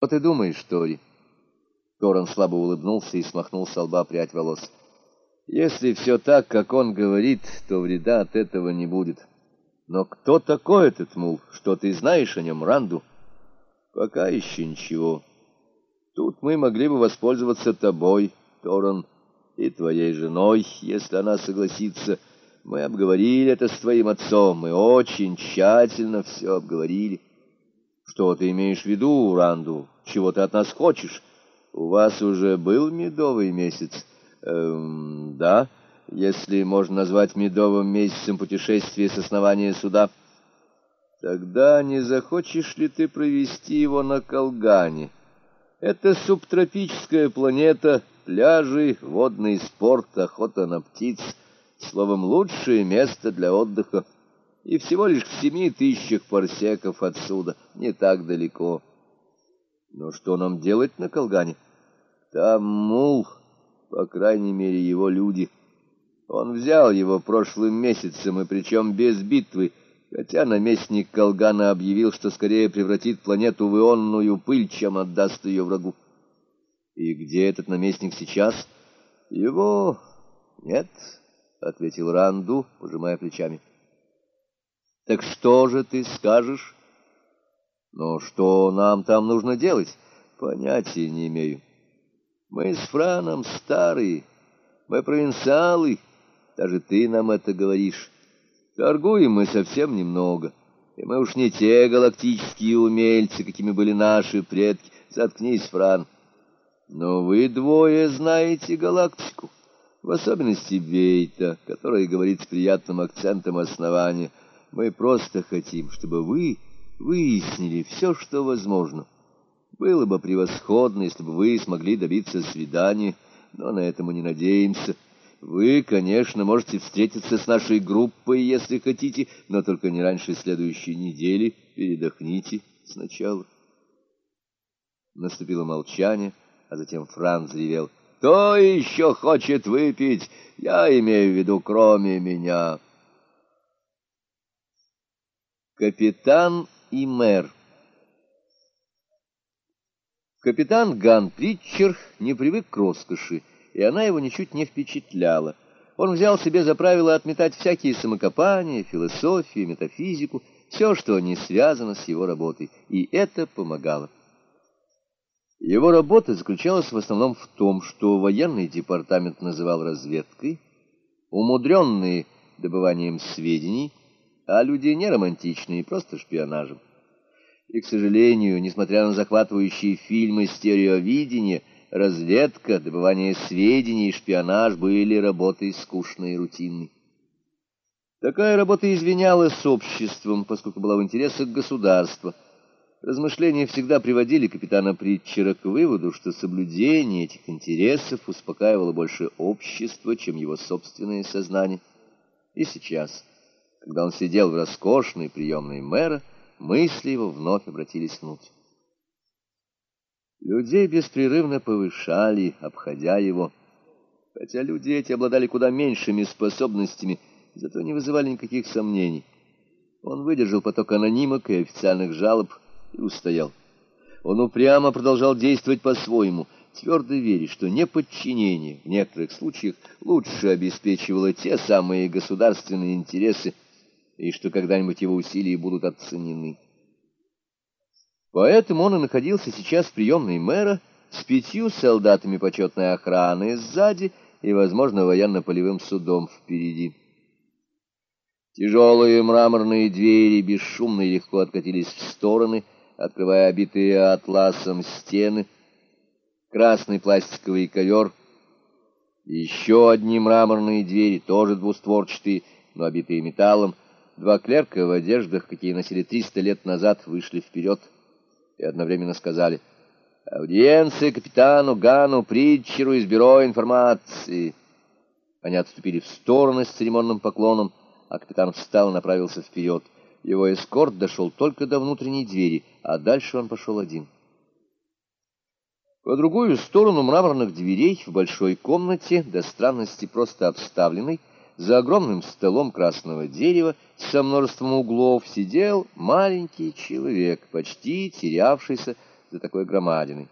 Что ты думаешь, Тори? Торрен слабо улыбнулся и смахнул с лба прядь волос. Если все так, как он говорит, то вреда от этого не будет. Но кто такой этот мул? Что ты знаешь о нем, Ранду? Пока еще ничего. Тут мы могли бы воспользоваться тобой, Торрен, и твоей женой, если она согласится. Мы обговорили это с твоим отцом, мы очень тщательно все обговорили. Что ты имеешь в виду, Ранду? Чего ты от нас хочешь? У вас уже был медовый месяц? Эм, да, если можно назвать медовым месяцем путешествия с основания суда. Тогда не захочешь ли ты провести его на Колгане? Это субтропическая планета, пляжи, водный спорт, охота на птиц. Словом, лучшее место для отдыха и всего лишь в семи тысячах парсеков отсюда, не так далеко. Но что нам делать на Колгане? Там мул, по крайней мере, его люди. Он взял его прошлым месяцем, и причем без битвы, хотя наместник Колгана объявил, что скорее превратит планету в ионную пыль, чем отдаст ее врагу. И где этот наместник сейчас? Его нет, — ответил Ранду, пожимая плечами. — так что же ты скажешь? Но что нам там нужно делать? Понятия не имею. Мы с Франом старые, мы провинциалы, даже ты нам это говоришь. Торгуем мы совсем немного, и мы уж не те галактические умельцы, какими были наши предки. Заткнись, Фран. Но вы двое знаете галактику, в особенности Бейта, который говорит с приятным акцентом основания — мы просто хотим, чтобы вы выяснили все, что возможно. Было бы превосходно, если бы вы смогли добиться свидания, но на это мы не надеемся. Вы, конечно, можете встретиться с нашей группой, если хотите, но только не раньше следующей недели. Передохните сначала. Наступило молчание, а затем Франц заревел. «Кто еще хочет выпить? Я имею в виду, кроме меня». Капитан и мэр Капитан Ган Притчер не привык к роскоши, и она его ничуть не впечатляла. Он взял себе за правило отметать всякие самокопания, философию, метафизику, все, что не связано с его работой, и это помогало. Его работа заключалась в основном в том, что военный департамент называл разведкой, умудренные добыванием сведений, а люди не романтичные, просто шпионажем. И, к сожалению, несмотря на захватывающие фильмы стереовидения, разведка, добывание сведений и шпионаж были работой скучной и рутинной. Такая работа извинялась обществом, поскольку была в интересах государства. Размышления всегда приводили капитана Притчера к выводу, что соблюдение этих интересов успокаивало больше общество, чем его собственное сознание. И сейчас... Когда он сидел в роскошной приемной мэра, мысли его вновь обратились внутрь. Людей беспрерывно повышали, обходя его. Хотя люди эти обладали куда меньшими способностями, зато не вызывали никаких сомнений. Он выдержал поток анонимок и официальных жалоб и устоял. Он упрямо продолжал действовать по-своему, твердо веря, что неподчинение в некоторых случаях лучше обеспечивало те самые государственные интересы, и что когда-нибудь его усилия будут оценены. Поэтому он и находился сейчас в приемной мэра с пятью солдатами почетной охраны сзади и, возможно, военно-полевым судом впереди. Тяжелые мраморные двери бесшумно и легко откатились в стороны, открывая обитые атласом стены, красный пластиковый ковер, еще одни мраморные двери, тоже двустворчатые, но обитые металлом, Два клерка в одеждах, какие носили триста лет назад, вышли вперед и одновременно сказали «Аудиенция капитану Гану Притчеру из бюро информации». Они отступили в стороны с церемонным поклоном, а капитан встал и направился вперед. Его эскорт дошел только до внутренней двери, а дальше он пошел один. По другую сторону мраморных дверей в большой комнате, до странности просто обставленной, за огромным столом красного дерева со множеством углов сидел маленький человек, почти терявшийся за такой громадиной.